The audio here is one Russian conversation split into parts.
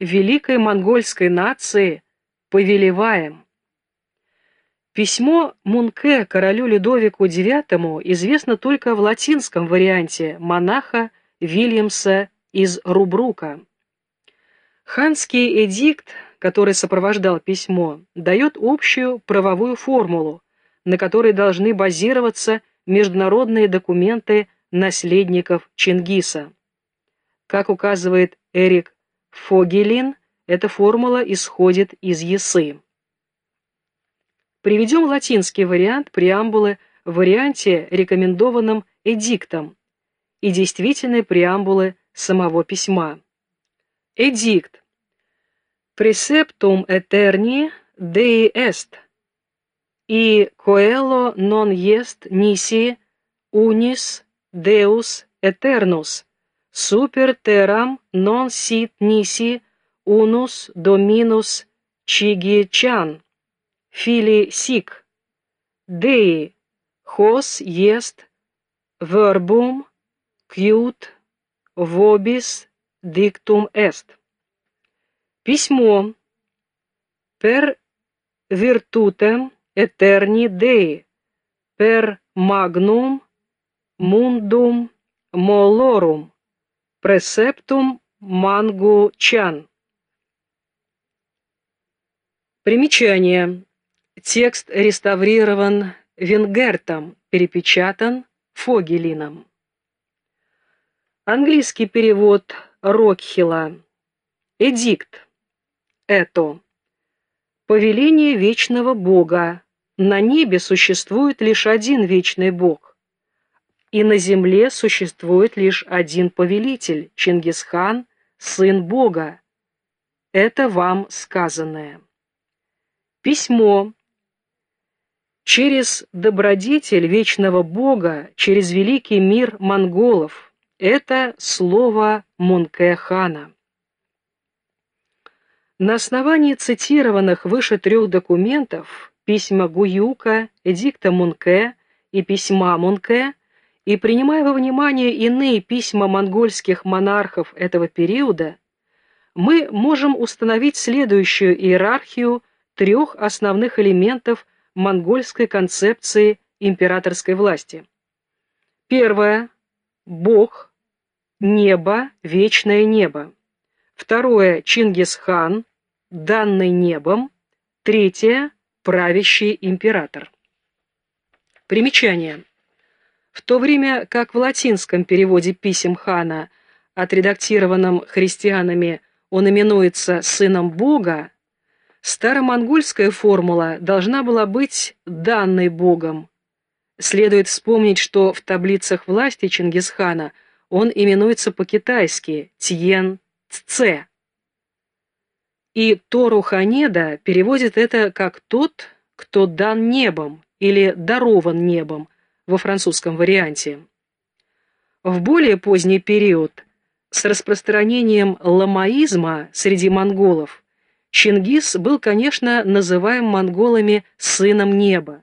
великой монгольской нации повелеваем. Письмо Мунке королю Людовику IX известно только в латинском варианте монаха Вильямса из Рубрука. Ханский эдикт, который сопровождал письмо, дает общую правовую формулу, на которой должны базироваться международные документы наследников Чингиса. Как указывает Эрик Фогелин, эта формула исходит из Ясы. Приведем латинский вариант преамбулы в варианте, рекомендованном эдиктом, и действительной преамбулы самого письма. Эдикт. Preceptum eterni Dei est, и coelo non est nisi unis Deus eternus, super terram non sit nisi unus dominus cigi fili sic, Dei, hos est verbum Кьют вобис диктум эст. Письмо. Per virtutem eterni Dei, per magnum mundum molorum, preceptum mangу чан. Примечание. Текст реставрирован Венгертом, перепечатан Фогелином. Английский перевод Рокхила. Эдикт. Это. Повеление вечного Бога. На небе существует лишь один вечный Бог. И на земле существует лишь один повелитель, Чингисхан, сын Бога. Это вам сказанное. Письмо. Через добродетель вечного Бога, через великий мир монголов, это слово Мунке-хана. На основании цитированных выше трех документов, письма Гуюка, эдикта Мунке и письма Мунке, и принимая во внимание иные письма монгольских монархов этого периода, мы можем установить следующую иерархию трех основных элементов монгольской концепции императорской власти. Первое Бог, небо, вечное небо. Второе – Чингисхан, данный небом. Третье – правящий император. Примечание. В то время как в латинском переводе писем хана, отредактированном христианами, он именуется сыном Бога, старомонгольская формула должна была быть данной Богом, Следует вспомнить, что в таблицах власти Чингисхана он именуется по-китайски Тьен Цце. И Тору Ханеда переводит это как «тот, кто дан небом» или «дарован небом» во французском варианте. В более поздний период, с распространением ламаизма среди монголов, Чингис был, конечно, называем монголами «сыном неба».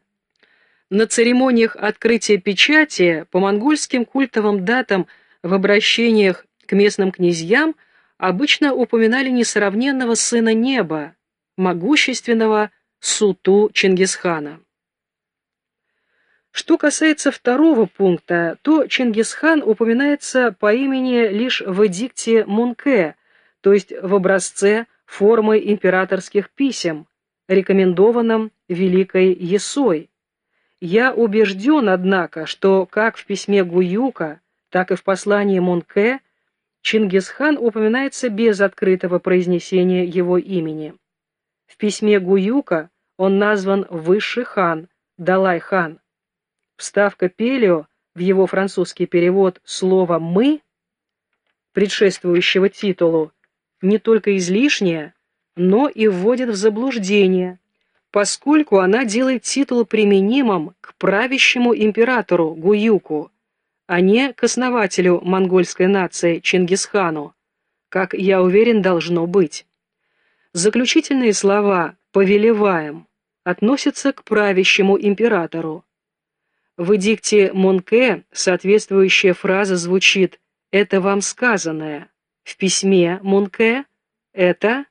На церемониях открытия печати по монгольским культовым датам в обращениях к местным князьям обычно упоминали несравненного сына неба, могущественного Суту Чингисхана. Что касается второго пункта, то Чингисхан упоминается по имени лишь в эдикте Мунке, то есть в образце формы императорских писем, рекомендованном Великой Есой. Я убежден, однако, что как в письме Гуюка, так и в послании Мунке Чингисхан упоминается без открытого произнесения его имени. В письме Гуюка он назван Высший хан, Далай-хан. Вставка Пелио в его французский перевод слова «мы», предшествующего титулу, не только излишняя, но и вводит в заблуждение – поскольку она делает титул применимым к правящему императору Гуюку, а не к основателю монгольской нации Чингисхану, как, я уверен, должно быть. Заключительные слова «повелеваем» относятся к правящему императору. В эдикте Монке соответствующая фраза звучит «это вам сказанное», в письме Монке Это